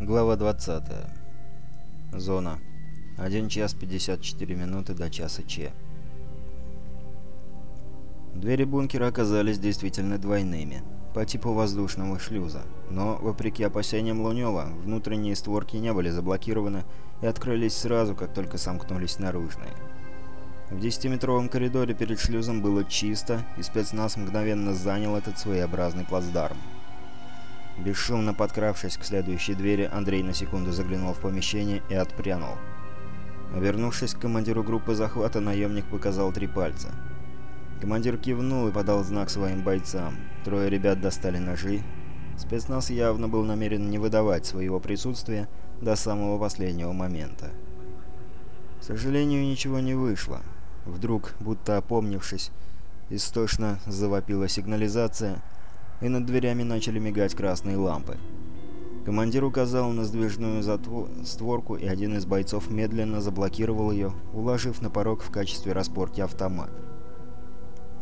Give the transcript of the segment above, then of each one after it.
Глава 20. Зона. 1 час 54 минуты до часа Ч. Двери бункера оказались действительно двойными, по типу воздушного шлюза. Но, вопреки опасениям Лунёва, внутренние створки не были заблокированы и открылись сразу, как только сомкнулись наружные. В 10-метровом коридоре перед шлюзом было чисто, и спецназ мгновенно занял этот своеобразный плацдарм. Бесшумно подкравшись к следующей двери, Андрей на секунду заглянул в помещение и отпрянул. Вернувшись к командиру группы захвата, наемник показал три пальца. Командир кивнул и подал знак своим бойцам. Трое ребят достали ножи. Спецназ явно был намерен не выдавать своего присутствия до самого последнего момента. К сожалению, ничего не вышло. Вдруг, будто опомнившись, истошно завопила сигнализация — и над дверями начали мигать красные лампы. Командир указал на сдвижную створку, и один из бойцов медленно заблокировал ее, уложив на порог в качестве распорки автомат.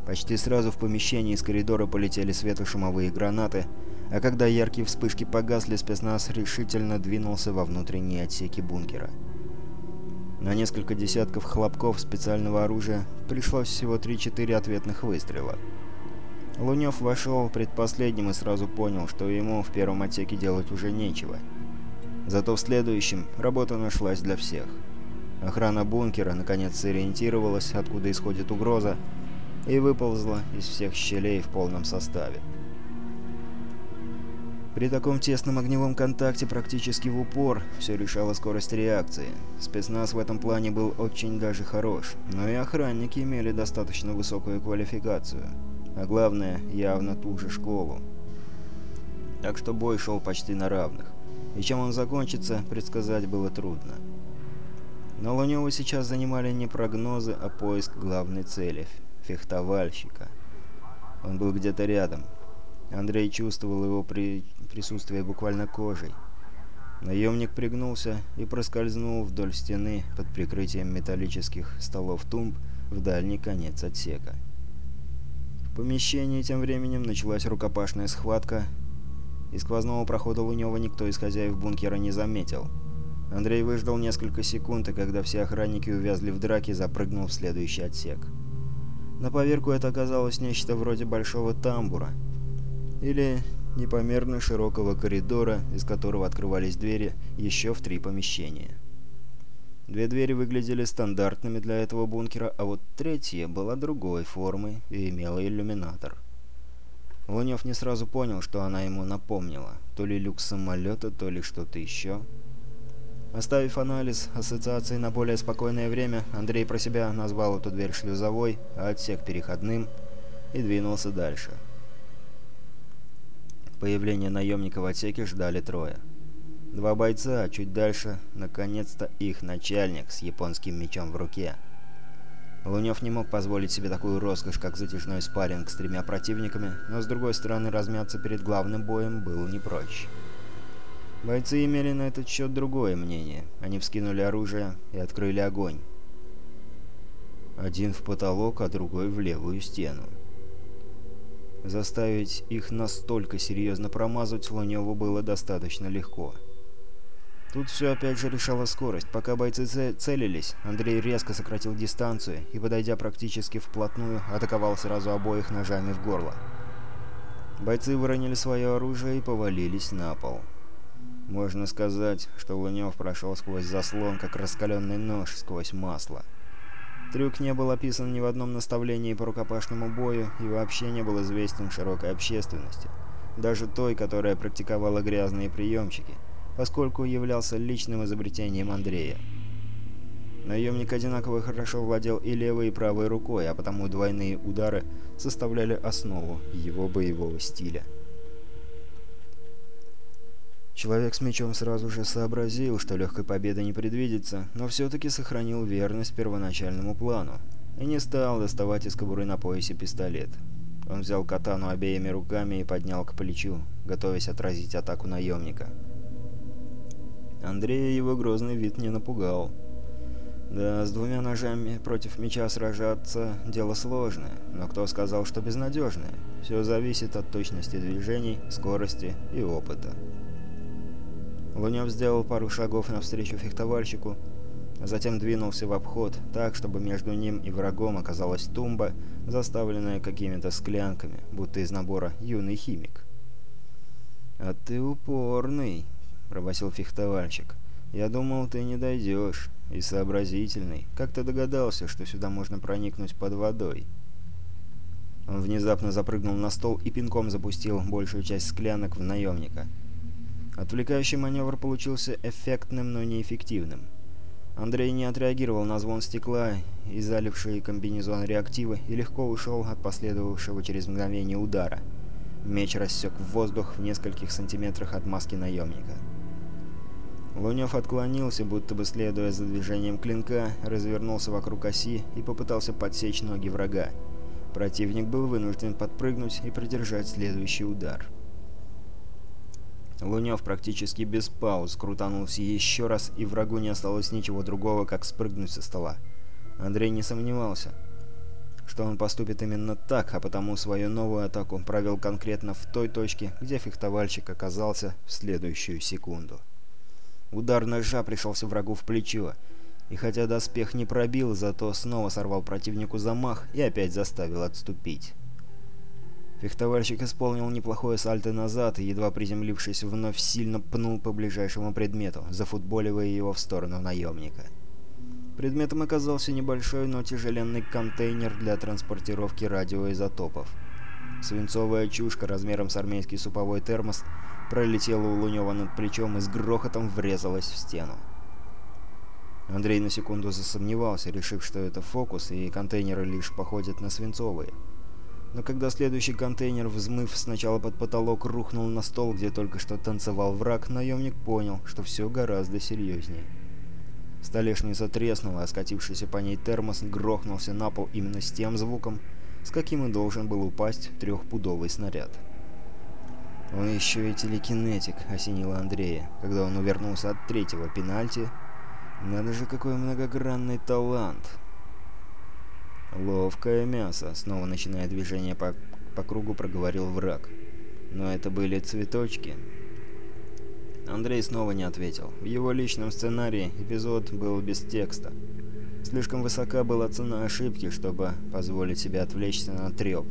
Почти сразу в помещении из коридора полетели светошумовые гранаты, а когда яркие вспышки погасли, спецназ решительно двинулся во внутренние отсеки бункера. На несколько десятков хлопков специального оружия пришлось всего 3-4 ответных выстрела — Лунёв вошел предпоследним и сразу понял, что ему в первом отсеке делать уже нечего. Зато в следующем работа нашлась для всех. Охрана бункера наконец сориентировалась, откуда исходит угроза, и выползла из всех щелей в полном составе. При таком тесном огневом контакте практически в упор все решала скорость реакции. Спецназ в этом плане был очень даже хорош, но и охранники имели достаточно высокую квалификацию а главное, явно ту же школу. Так что бой шел почти на равных, и чем он закончится, предсказать было трудно. Но Лунёва сейчас занимали не прогнозы, а поиск главной цели — фехтовальщика. Он был где-то рядом. Андрей чувствовал его при... присутствие буквально кожей. Наемник пригнулся и проскользнул вдоль стены под прикрытием металлических столов тумб в дальний конец отсека помещении тем временем началась рукопашная схватка, и сквозного прохода Лунёва никто из хозяев бункера не заметил. Андрей выждал несколько секунд, и когда все охранники увязли в драке, запрыгнул в следующий отсек. На поверку это оказалось нечто вроде большого тамбура, или непомерно широкого коридора, из которого открывались двери еще в три помещения. Две двери выглядели стандартными для этого бункера, а вот третья была другой формы и имела иллюминатор. Лунев не сразу понял, что она ему напомнила. То ли люк самолета, то ли что-то еще. Оставив анализ ассоциации на более спокойное время, Андрей про себя назвал эту дверь шлюзовой, а отсек переходным, и двинулся дальше. Появление наемника в отсеке ждали трое. Два бойца, а чуть дальше, наконец-то их начальник с японским мечом в руке. Лунев не мог позволить себе такую роскошь, как затяжной спарринг с тремя противниками, но с другой стороны размяться перед главным боем был не прочь. Бойцы имели на этот счет другое мнение. Они вскинули оружие и открыли огонь. Один в потолок, а другой в левую стену. Заставить их настолько серьезно промазать Луневу было достаточно легко. Тут все опять же решала скорость. Пока бойцы целились, Андрей резко сократил дистанцию и, подойдя практически вплотную, атаковал сразу обоих ножами в горло. Бойцы выронили свое оружие и повалились на пол. Можно сказать, что Лунев прошел сквозь заслон, как раскаленный нож сквозь масло. Трюк не был описан ни в одном наставлении по рукопашному бою и вообще не был известен широкой общественности, даже той, которая практиковала грязные приемчики – поскольку являлся личным изобретением Андрея. Наемник одинаково хорошо владел и левой, и правой рукой, а потому двойные удары составляли основу его боевого стиля. Человек с мечом сразу же сообразил, что легкой победы не предвидится, но все-таки сохранил верность первоначальному плану и не стал доставать из кобуры на поясе пистолет. Он взял катану обеими руками и поднял к плечу, готовясь отразить атаку наемника. Андрея его грозный вид не напугал. Да, с двумя ножами против меча сражаться – дело сложное, но кто сказал, что безнадежное? Все зависит от точности движений, скорости и опыта. Лунев сделал пару шагов навстречу фехтовальщику, а затем двинулся в обход, так, чтобы между ним и врагом оказалась тумба, заставленная какими-то склянками, будто из набора «Юный химик». «А ты упорный», — пробасил фехтовальщик. «Я думал, ты не дойдешь. И сообразительный. Как ты догадался, что сюда можно проникнуть под водой?» Он внезапно запрыгнул на стол и пинком запустил большую часть склянок в наемника. Отвлекающий маневр получился эффектным, но неэффективным. Андрей не отреагировал на звон стекла и залившие комбинезон реактивы и легко ушел от последовавшего через мгновение удара. Меч рассек воздух в нескольких сантиметрах от маски наемника. Лунев отклонился, будто бы следуя за движением клинка, развернулся вокруг оси и попытался подсечь ноги врага. Противник был вынужден подпрыгнуть и придержать следующий удар. Лунев практически без пауз крутанулся еще раз, и врагу не осталось ничего другого, как спрыгнуть со стола. Андрей не сомневался, что он поступит именно так, а потому свою новую атаку провел конкретно в той точке, где фехтовальщик оказался в следующую секунду. Удар ножа пришелся врагу в плечо, и хотя доспех не пробил, зато снова сорвал противнику замах и опять заставил отступить. Фехтовальщик исполнил неплохое сальто назад и, едва приземлившись, вновь сильно пнул по ближайшему предмету, зафутболивая его в сторону наемника. Предметом оказался небольшой, но тяжеленный контейнер для транспортировки радиоизотопов. Свинцовая чушка размером с армейский суповой термос пролетела у Лунева над плечом и с грохотом врезалась в стену. Андрей на секунду засомневался, решив, что это фокус, и контейнеры лишь походят на свинцовые. Но когда следующий контейнер, взмыв сначала под потолок, рухнул на стол, где только что танцевал враг, наемник понял, что все гораздо серьезнее. Столешница треснула, а скатившийся по ней термос грохнулся на пол именно с тем звуком, с каким и должен был упасть трехпудовый снаряд. «Он еще и телекинетик», — осенило Андрея, когда он увернулся от третьего пенальти. «Надо же, какой многогранный талант!» «Ловкое мясо», — снова начиная движение по, по кругу, проговорил враг. «Но это были цветочки». Андрей снова не ответил. В его личном сценарии эпизод был без текста. Слишком высока была цена ошибки, чтобы позволить себе отвлечься на треп.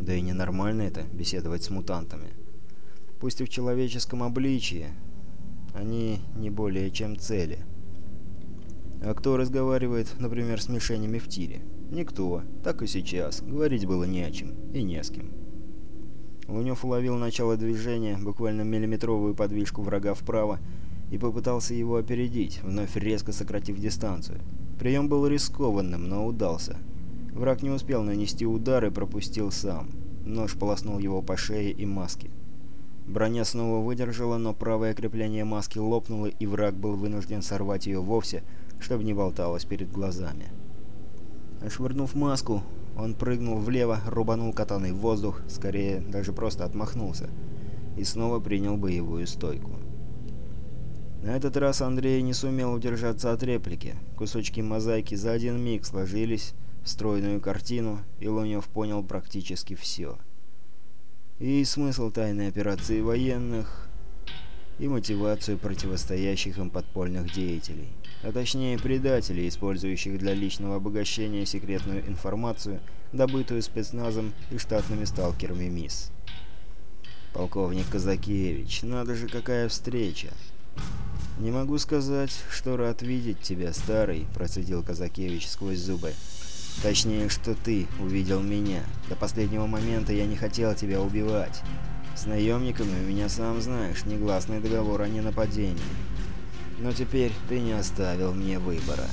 Да и ненормально это, беседовать с мутантами. Пусть и в человеческом обличии, они не более чем цели. А кто разговаривает, например, с мишенями в тире? Никто. Так и сейчас. Говорить было не о чем. И не с кем. Лунев уловил начало движения, буквально миллиметровую подвижку врага вправо, и попытался его опередить, вновь резко сократив дистанцию. Прием был рискованным, но удался. Враг не успел нанести удар и пропустил сам. Нож полоснул его по шее и маске. Броня снова выдержала, но правое крепление маски лопнуло, и враг был вынужден сорвать ее вовсе, чтобы не болталось перед глазами. Отшвырнув маску, он прыгнул влево, рубанул катаной в воздух, скорее даже просто отмахнулся, и снова принял боевую стойку. На этот раз Андрей не сумел удержаться от реплики. Кусочки мозаики за один миг сложились в стройную картину, и Лунев понял практически все. И смысл тайной операции военных, и мотивацию противостоящих им подпольных деятелей а точнее предателей, использующих для личного обогащения секретную информацию, добытую спецназом и штатными сталкерами МИС. «Полковник Казакевич, надо же какая встреча!» «Не могу сказать, что рад видеть тебя, старый», — процедил Казакевич сквозь зубы. «Точнее, что ты увидел меня. До последнего момента я не хотел тебя убивать. С наемниками у меня, сам знаешь, негласный договор о ненападении. Но теперь ты не оставил мне выбора.